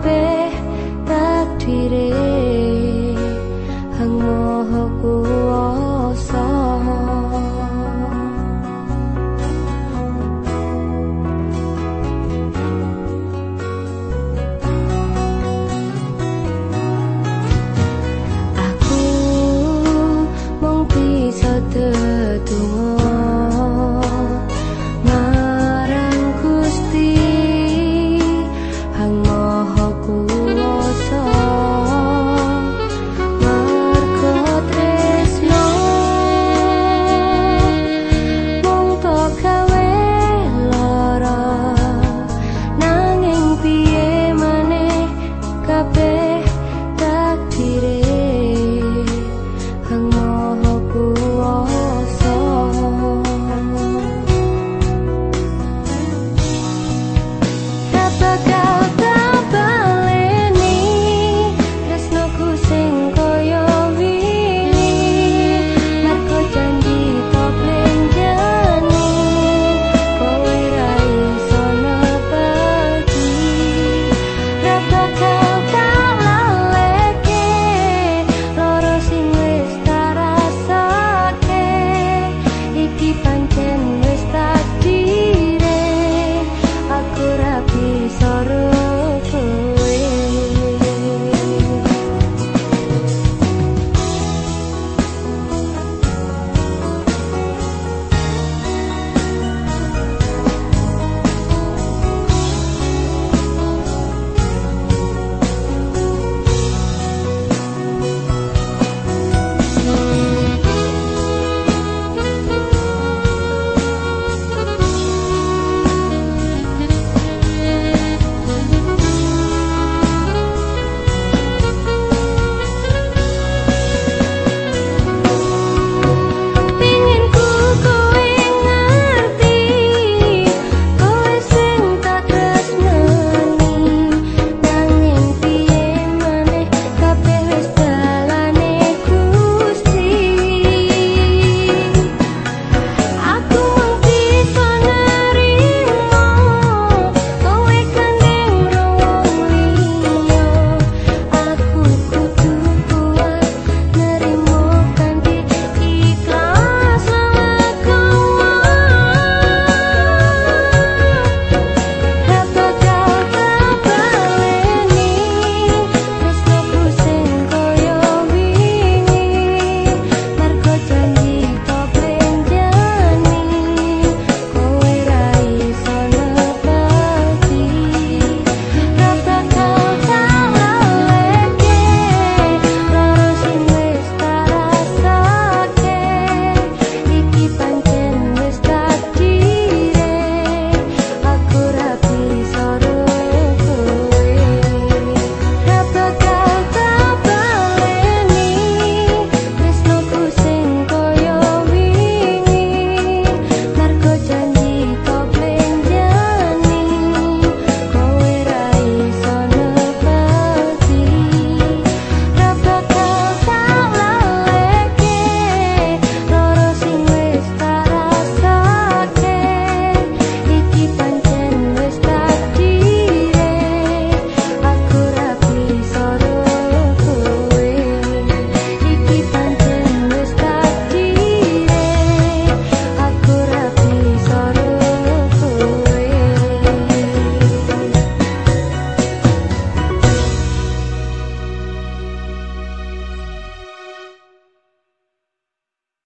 be